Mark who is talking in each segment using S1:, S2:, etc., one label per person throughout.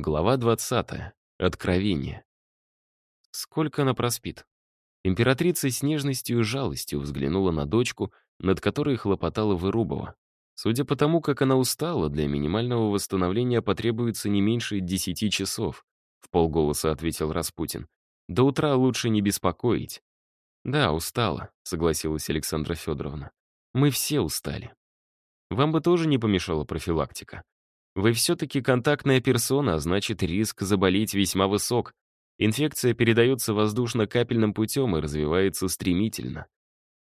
S1: Глава 20. Откровение. Сколько она проспит? Императрица с нежностью и жалостью взглянула на дочку, над которой хлопотала Вырубова. Судя по тому, как она устала, для минимального восстановления потребуется не меньше десяти часов, в полголоса ответил Распутин. До утра лучше не беспокоить. Да, устала, согласилась Александра Федоровна. Мы все устали. Вам бы тоже не помешала профилактика. Вы все-таки контактная персона, а значит, риск заболеть весьма высок. Инфекция передается воздушно-капельным путем и развивается стремительно.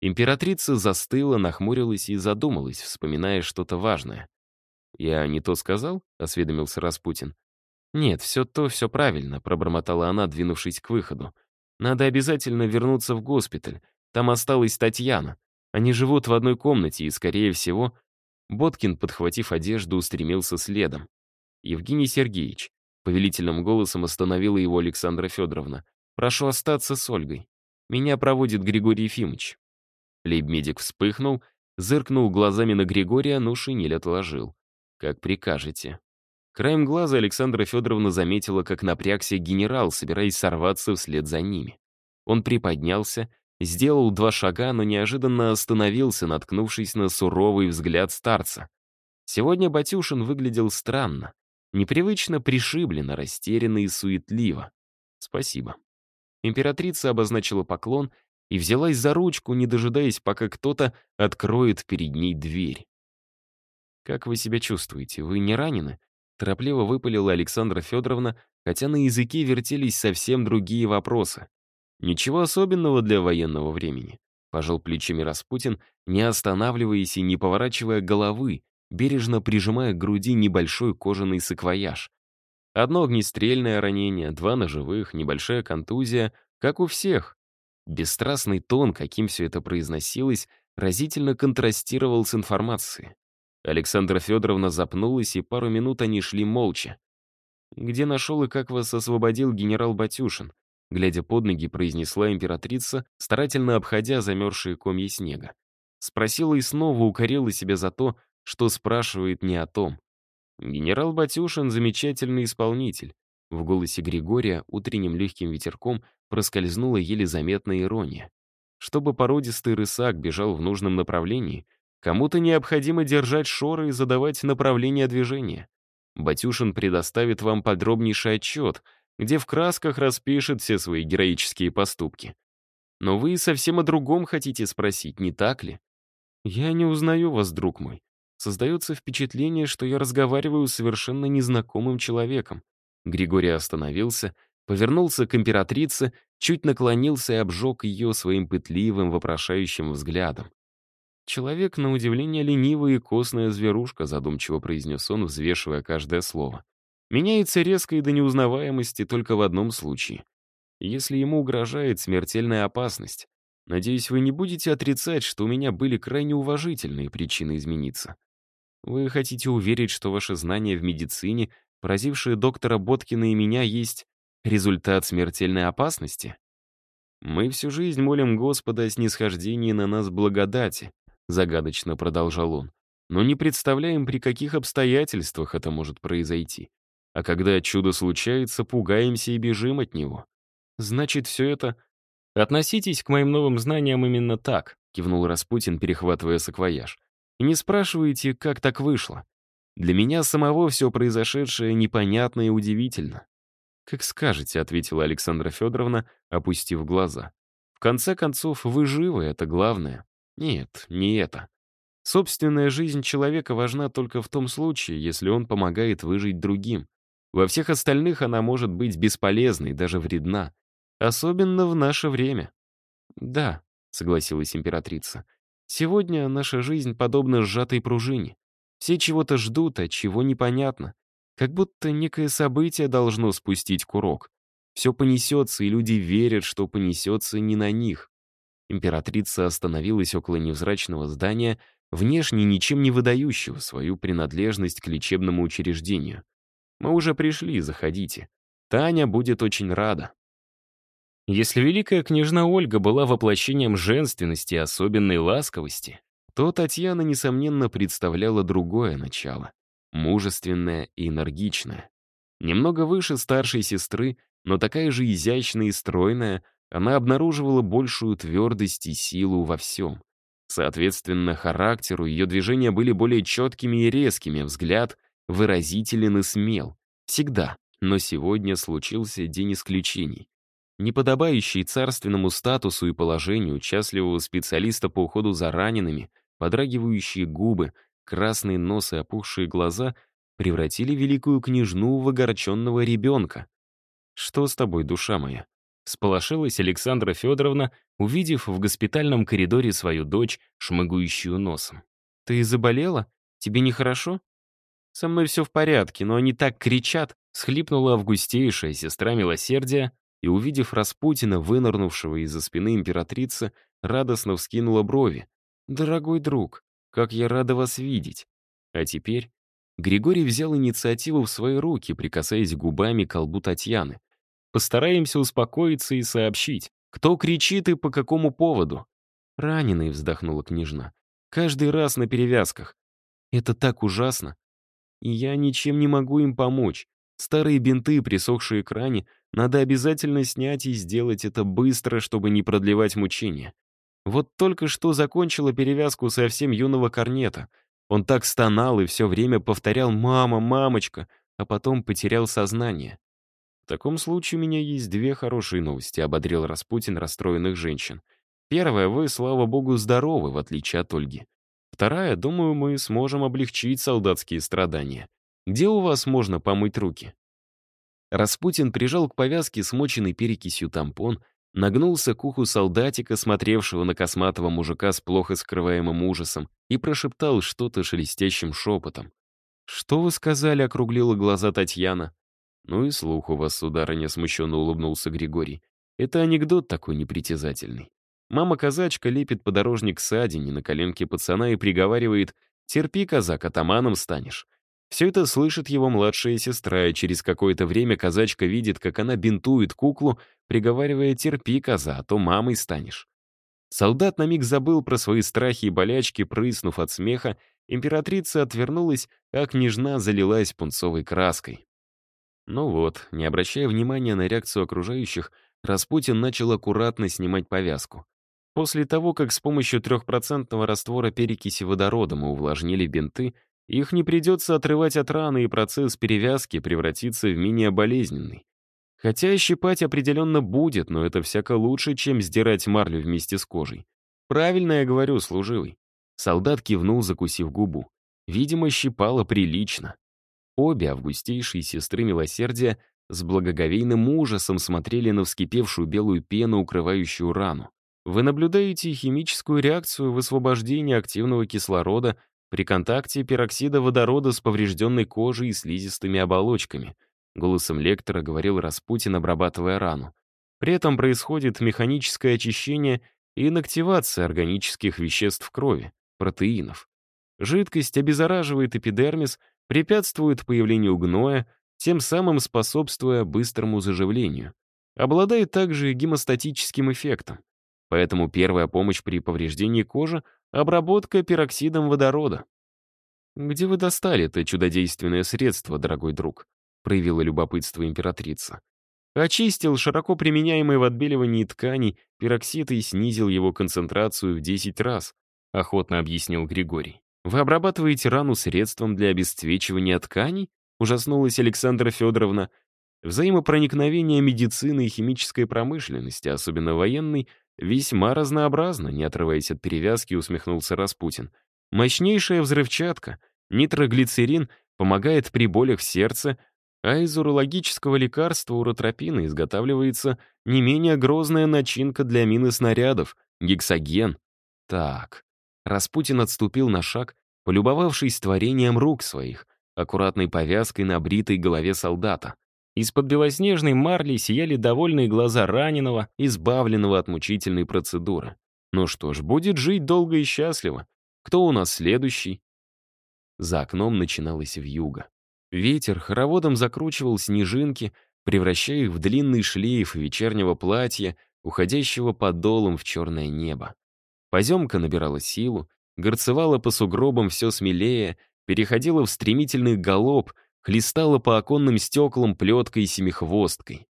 S1: Императрица застыла, нахмурилась и задумалась, вспоминая что-то важное. «Я не то сказал?» — осведомился Распутин. «Нет, все то, все правильно», — пробормотала она, двинувшись к выходу. «Надо обязательно вернуться в госпиталь. Там осталась Татьяна. Они живут в одной комнате и, скорее всего, Боткин, подхватив одежду, устремился следом. «Евгений Сергеевич», — повелительным голосом остановила его Александра Федоровна, «прошу остаться с Ольгой. Меня проводит Григорий Ефимович». Лейбмедик вспыхнул, зыркнул глазами на Григория, но шинель отложил. «Как прикажете». Краем глаза Александра Федоровна заметила, как напрягся генерал, собираясь сорваться вслед за ними. Он приподнялся, Сделал два шага, но неожиданно остановился, наткнувшись на суровый взгляд старца. Сегодня Батюшин выглядел странно, непривычно пришибленно, растерянно и суетливо. «Спасибо». Императрица обозначила поклон и взялась за ручку, не дожидаясь, пока кто-то откроет перед ней дверь. «Как вы себя чувствуете? Вы не ранены?» Торопливо выпалила Александра Федоровна, хотя на языке вертелись совсем другие вопросы. Ничего особенного для военного времени. Пожал плечами Распутин, не останавливаясь и не поворачивая головы, бережно прижимая к груди небольшой кожаный саквояж. Одно огнестрельное ранение, два ножевых, небольшая контузия, как у всех. Бесстрастный тон, каким все это произносилось, разительно контрастировал с информацией. Александра Федоровна запнулась, и пару минут они шли молча. «Где нашел и как вас освободил генерал Батюшин?» Глядя под ноги, произнесла императрица, старательно обходя замерзшие комья снега. Спросила и снова укорила себя за то, что спрашивает не о том. Генерал Батюшин — замечательный исполнитель. В голосе Григория утренним легким ветерком проскользнула еле заметная ирония. Чтобы породистый рысак бежал в нужном направлении, кому-то необходимо держать шоры и задавать направление движения. Батюшин предоставит вам подробнейший отчет — где в красках распишет все свои героические поступки. Но вы совсем о другом хотите спросить, не так ли? Я не узнаю вас, друг мой. Создается впечатление, что я разговариваю с совершенно незнакомым человеком. Григорий остановился, повернулся к императрице, чуть наклонился и обжег ее своим пытливым, вопрошающим взглядом. «Человек, на удивление, ленивая и костная зверушка», задумчиво произнес он, взвешивая каждое слово. Меняется резко и до неузнаваемости только в одном случае. Если ему угрожает смертельная опасность. Надеюсь, вы не будете отрицать, что у меня были крайне уважительные причины измениться. Вы хотите уверить, что ваши знания в медицине, поразившие доктора Боткина и меня, есть результат смертельной опасности? Мы всю жизнь молим Господа о снисхождении на нас благодати, загадочно продолжал он. Но не представляем, при каких обстоятельствах это может произойти. А когда чудо случается, пугаемся и бежим от него. Значит, все это... Относитесь к моим новым знаниям именно так, кивнул Распутин, перехватывая саквояж. И не спрашивайте, как так вышло. Для меня самого все произошедшее непонятно и удивительно. «Как скажете», — ответила Александра Федоровна, опустив глаза. «В конце концов, вы живы, это главное». «Нет, не это. Собственная жизнь человека важна только в том случае, если он помогает выжить другим. Во всех остальных она может быть бесполезной, даже вредна. Особенно в наше время. «Да», — согласилась императрица, — «сегодня наша жизнь подобна сжатой пружине. Все чего-то ждут, а чего непонятно. Как будто некое событие должно спустить курок. Все понесется, и люди верят, что понесется не на них». Императрица остановилась около невзрачного здания, внешне ничем не выдающего свою принадлежность к лечебному учреждению. Мы уже пришли, заходите. Таня будет очень рада. Если великая княжна Ольга была воплощением женственности и особенной ласковости, то Татьяна, несомненно, представляла другое начало — мужественное и энергичное. Немного выше старшей сестры, но такая же изящная и стройная, она обнаруживала большую твердость и силу во всем. Соответственно, характеру ее движения были более четкими и резкими, взгляд выразителен и смел. Всегда. Но сегодня случился день исключений. Неподобающий царственному статусу и положению участливого специалиста по уходу за ранеными, подрагивающие губы, красный нос и опухшие глаза превратили великую княжну в огорченного ребенка. «Что с тобой, душа моя?» Сполошилась Александра Федоровна, увидев в госпитальном коридоре свою дочь, шмыгающую носом. «Ты заболела? Тебе нехорошо?» «Со мной все в порядке, но они так кричат!» Схлипнула августейшая сестра милосердия и, увидев Распутина, вынырнувшего из-за спины императрицы, радостно вскинула брови. «Дорогой друг, как я рада вас видеть!» А теперь Григорий взял инициативу в свои руки, прикасаясь губами к колбу Татьяны. Постараемся успокоиться и сообщить, кто кричит и по какому поводу. Раненый, вздохнула княжна. Каждый раз на перевязках. Это так ужасно. И я ничем не могу им помочь. Старые бинты, присохшие к ране, надо обязательно снять и сделать это быстро, чтобы не продлевать мучения. Вот только что закончила перевязку совсем юного корнета. Он так стонал и все время повторял «мама, мамочка», а потом потерял сознание. «В таком случае у меня есть две хорошие новости», — ободрил Распутин расстроенных женщин. «Первая, вы, слава богу, здоровы, в отличие от Ольги. Вторая, думаю, мы сможем облегчить солдатские страдания. Где у вас можно помыть руки?» Распутин прижал к повязке смоченный перекисью тампон, нагнулся к уху солдатика, смотревшего на косматого мужика с плохо скрываемым ужасом, и прошептал что-то шелестящим шепотом. «Что вы сказали?» — округлила глаза Татьяна. «Ну и слух у вас, сударыня», — смущенно улыбнулся Григорий. «Это анекдот такой непритязательный. Мама-казачка лепит подорожник садине на коленке пацана и приговаривает «Терпи, казак, атаманом станешь». Все это слышит его младшая сестра, и через какое-то время казачка видит, как она бинтует куклу, приговаривая «терпи, коза, а то мамой станешь». Солдат на миг забыл про свои страхи и болячки, прыснув от смеха, императрица отвернулась, а княжна залилась пунцовой краской. Ну вот, не обращая внимания на реакцию окружающих, Распутин начал аккуратно снимать повязку. После того, как с помощью трехпроцентного раствора перекиси водорода мы увлажнили бинты, их не придется отрывать от раны, и процесс перевязки превратится в менее болезненный. Хотя щипать определенно будет, но это всяко лучше, чем сдирать марлю вместе с кожей. Правильно я говорю, служивый. Солдат кивнул, закусив губу. Видимо, щипало прилично. Обе августейшие сестры милосердия с благоговейным ужасом смотрели на вскипевшую белую пену, укрывающую рану. Вы наблюдаете химическую реакцию высвобождения активного кислорода при контакте пероксида водорода с поврежденной кожей и слизистыми оболочками. Голосом лектора говорил Распутин, обрабатывая рану. При этом происходит механическое очищение и инактивация органических веществ крови, протеинов. Жидкость обеззараживает эпидермис препятствует появлению гноя, тем самым способствуя быстрому заживлению. Обладает также гемостатическим эффектом. Поэтому первая помощь при повреждении кожи — обработка пероксидом водорода. «Где вы достали это чудодейственное средство, дорогой друг?» — проявила любопытство императрица. Очистил широко применяемый в отбеливании тканей пероксид и снизил его концентрацию в 10 раз, охотно объяснил Григорий. «Вы обрабатываете рану средством для обесцвечивания тканей?» — ужаснулась Александра Федоровна. Взаимопроникновение медицины и химической промышленности, особенно военной, весьма разнообразно, не отрываясь от перевязки, усмехнулся Распутин. Мощнейшая взрывчатка, нитроглицерин, помогает при болях в сердце, а из урологического лекарства уротропина изготавливается не менее грозная начинка для мины снарядов — гексоген. Так, Распутин отступил на шаг, полюбовавшись творением рук своих, аккуратной повязкой на бритой голове солдата. Из-под белоснежной марли сияли довольные глаза раненого, избавленного от мучительной процедуры. Ну что ж, будет жить долго и счастливо. Кто у нас следующий? За окном начиналась вьюга. Ветер хороводом закручивал снежинки, превращая их в длинный шлейф вечернего платья, уходящего подолом в черное небо. Поземка набирала силу, горцевала по сугробам все смелее, переходила в стремительный галоп, хлестала по оконным стеклам плеткой и семихвосткой.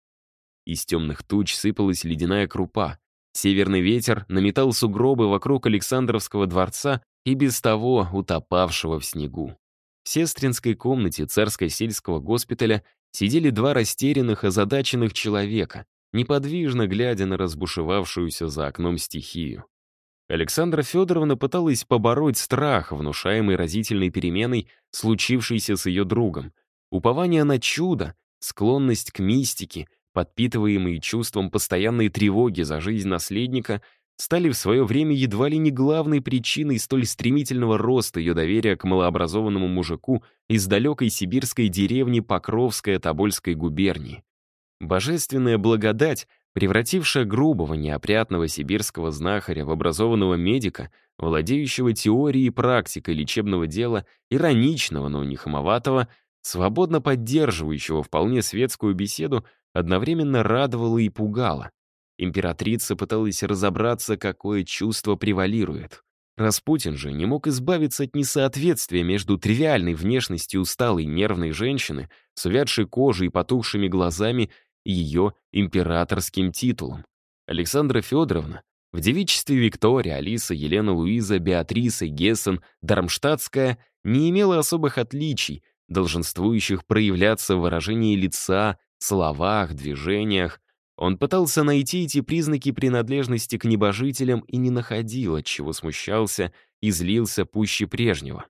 S1: Из темных туч сыпалась ледяная крупа. Северный ветер наметал сугробы вокруг Александровского дворца и без того утопавшего в снегу. В сестринской комнате царско-сельского госпиталя сидели два растерянных, озадаченных человека, неподвижно глядя на разбушевавшуюся за окном стихию. Александра Федоровна пыталась побороть страх, внушаемый разительной переменой, случившейся с ее другом. Упование на чудо, склонность к мистике, подпитываемые чувством постоянной тревоги за жизнь наследника, стали в свое время едва ли не главной причиной столь стремительного роста ее доверия к малообразованному мужику из далекой сибирской деревни Покровская Тобольской губернии. Божественная благодать, превратившая грубого, неопрятного сибирского знахаря в образованного медика, владеющего теорией и практикой лечебного дела, ироничного, но не хамоватого, свободно поддерживающего вполне светскую беседу, одновременно радовала и пугала. Императрица пыталась разобраться, какое чувство превалирует. Распутин же не мог избавиться от несоответствия между тривиальной внешностью усталой нервной женщины с увядшей кожей и потухшими глазами и ее императорским титулом. Александра Федоровна в девичестве Виктория, Алиса, Елена Луиза, Беатриса, Гессен, Дармштадтская не имела особых отличий, долженствующих проявляться в выражении лица, словах, движениях, он пытался найти эти признаки принадлежности к небожителям и не находил, от чего смущался и злился пуще прежнего.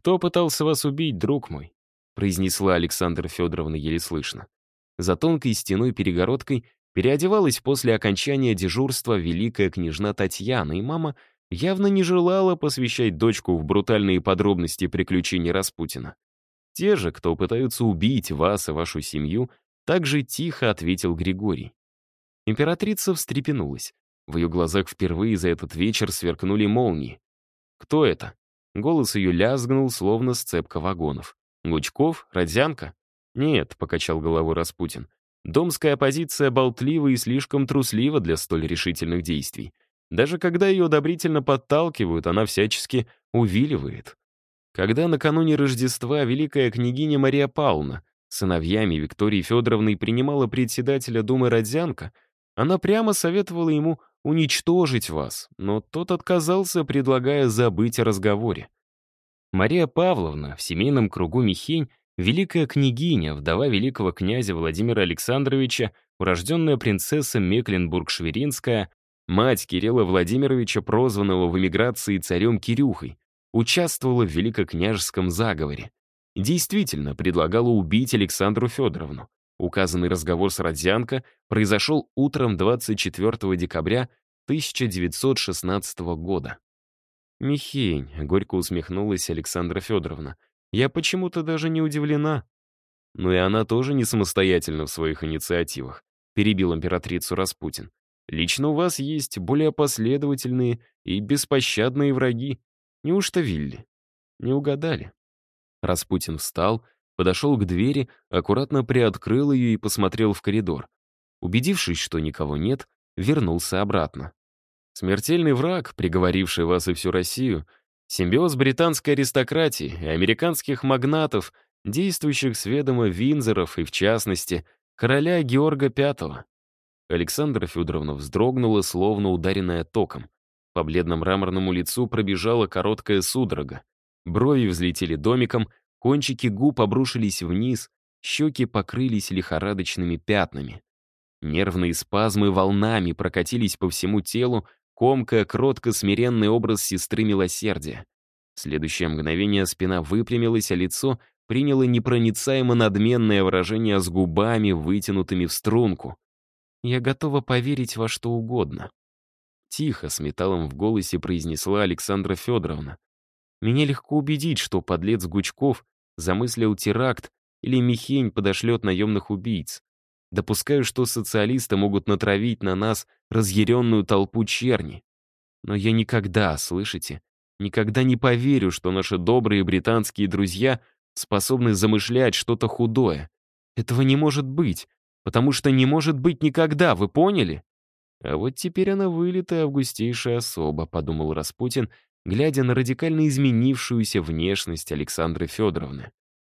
S1: «Кто пытался вас убить, друг мой?» произнесла Александра Федоровна еле слышно. За тонкой стеной перегородкой переодевалась после окончания дежурства великая княжна Татьяна, и мама явно не желала посвящать дочку в брутальные подробности приключений Распутина. Те же, кто пытаются убить вас и вашу семью, так же тихо ответил Григорий. Императрица встрепенулась. В ее глазах впервые за этот вечер сверкнули молнии. «Кто это?» Голос ее лязгнул, словно сцепка вагонов. «Гучков? Родзянка?» «Нет», — покачал головой Распутин. «Домская оппозиция болтлива и слишком труслива для столь решительных действий. Даже когда ее одобрительно подталкивают, она всячески увиливает. Когда накануне Рождества великая княгиня Мария Павловна сыновьями Виктории Федоровны принимала председателя Думы Родзянко, она прямо советовала ему уничтожить вас, но тот отказался, предлагая забыть о разговоре. Мария Павловна в семейном кругу Михень великая княгиня, вдова великого князя Владимира Александровича, урожденная принцесса Мекленбург-Шверинская, мать Кирилла Владимировича, прозванного в эмиграции царем Кирюхой, участвовала в великокняжеском заговоре действительно предлагала убить Александру Федоровну. Указанный разговор с Родзянко произошел утром 24 декабря 1916 года. «Михень», — горько усмехнулась Александра Федоровна, «я почему-то даже не удивлена». «Но и она тоже не самостоятельна в своих инициативах», — перебил императрицу Распутин. «Лично у вас есть более последовательные и беспощадные враги. Неужто Вилли? Не угадали?» Распутин встал, подошел к двери, аккуратно приоткрыл ее и посмотрел в коридор. Убедившись, что никого нет, вернулся обратно. Смертельный враг, приговоривший вас и всю Россию, симбиоз британской аристократии и американских магнатов, действующих с ведома Винзоров и, в частности, короля Георга V. Александра Федоровна вздрогнула, словно ударенная током. По бледно-мраморному лицу пробежала короткая судорога. Брови взлетели домиком, кончики губ обрушились вниз, щеки покрылись лихорадочными пятнами. Нервные спазмы волнами прокатились по всему телу, комкая кротко-смиренный образ сестры милосердия. В следующее мгновение спина выпрямилась, а лицо приняло непроницаемо надменное выражение с губами, вытянутыми в струнку. «Я готова поверить во что угодно». Тихо, с металлом в голосе произнесла Александра Федоровна. Меня легко убедить, что подлец Гучков замыслил теракт или Михень подошлет наемных убийц. Допускаю, что социалисты могут натравить на нас разъяренную толпу черни. Но я никогда, слышите, никогда не поверю, что наши добрые британские друзья способны замышлять что-то худое. Этого не может быть, потому что не может быть никогда, вы поняли? А вот теперь она вылитая августейшая особа, подумал Распутин, глядя на радикально изменившуюся внешность Александры Федоровны.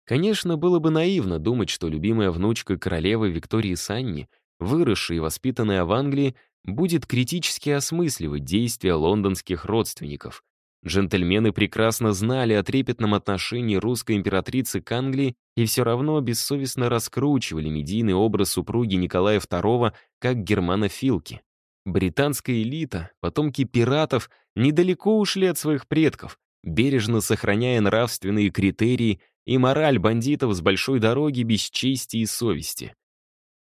S1: Конечно, было бы наивно думать, что любимая внучка королевы Виктории Санни, выросшая и воспитанная в Англии, будет критически осмысливать действия лондонских родственников. Джентльмены прекрасно знали о трепетном отношении русской императрицы к Англии и все равно бессовестно раскручивали медийный образ супруги Николая II как германофилки. Британская элита, потомки пиратов, недалеко ушли от своих предков, бережно сохраняя нравственные критерии и мораль бандитов с большой дороги без чести и совести.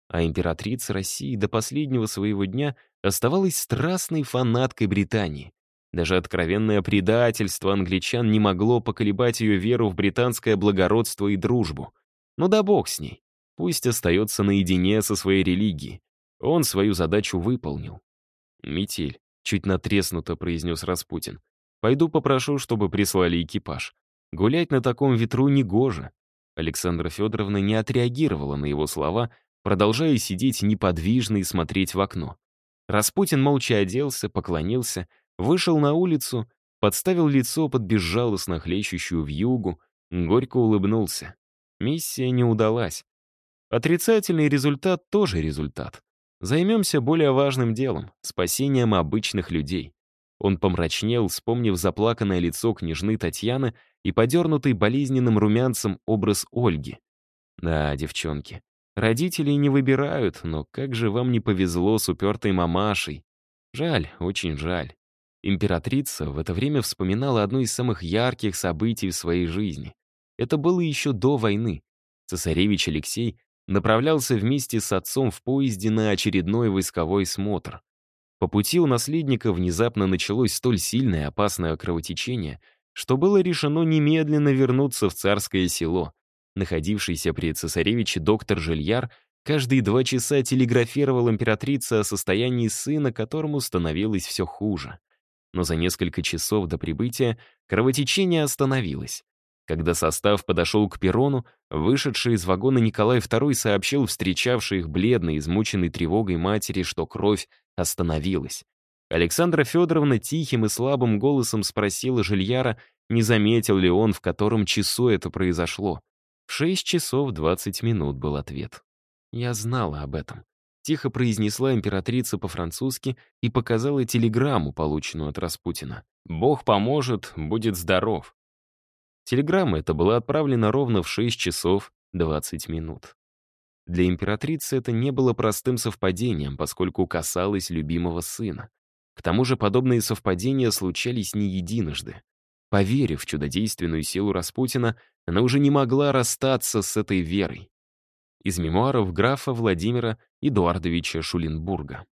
S1: А императрица России до последнего своего дня оставалась страстной фанаткой Британии. Даже откровенное предательство англичан не могло поколебать ее веру в британское благородство и дружбу. Но да бог с ней. Пусть остается наедине со своей религией. Он свою задачу выполнил. «Метель», — чуть натреснуто произнес Распутин. «Пойду попрошу, чтобы прислали экипаж. Гулять на таком ветру негоже». Александра Федоровна не отреагировала на его слова, продолжая сидеть неподвижно и смотреть в окно. Распутин молча оделся, поклонился, вышел на улицу, подставил лицо под безжалостно хлещущую вьюгу, горько улыбнулся. Миссия не удалась. Отрицательный результат тоже результат. Займемся более важным делом — спасением обычных людей. Он помрачнел, вспомнив заплаканное лицо княжны Татьяны и подернутый болезненным румянцем образ Ольги. Да, девчонки, родителей не выбирают, но как же вам не повезло с упертой мамашей. Жаль, очень жаль. Императрица в это время вспоминала одно из самых ярких событий в своей жизни. Это было еще до войны. Цесаревич Алексей направлялся вместе с отцом в поезде на очередной войсковой смотр. По пути у наследника внезапно началось столь сильное опасное кровотечение, что было решено немедленно вернуться в царское село. Находившийся при цесаревиче доктор Жильяр каждые два часа телеграфировал императрице о состоянии сына, которому становилось все хуже. Но за несколько часов до прибытия кровотечение остановилось. Когда состав подошел к перрону, вышедший из вагона Николай II сообщил встречавшей их бледной, измученной тревогой матери, что кровь остановилась. Александра Федоровна тихим и слабым голосом спросила Жильяра, не заметил ли он, в котором часу это произошло. В 6 часов 20 минут был ответ. «Я знала об этом», — тихо произнесла императрица по-французски и показала телеграмму, полученную от Распутина. «Бог поможет, будет здоров». Телеграмма эта была отправлена ровно в 6 часов 20 минут. Для императрицы это не было простым совпадением, поскольку касалось любимого сына. К тому же подобные совпадения случались не единожды. Поверив в чудодейственную силу Распутина, она уже не могла расстаться с этой верой. Из мемуаров графа Владимира Эдуардовича Шуленбурга.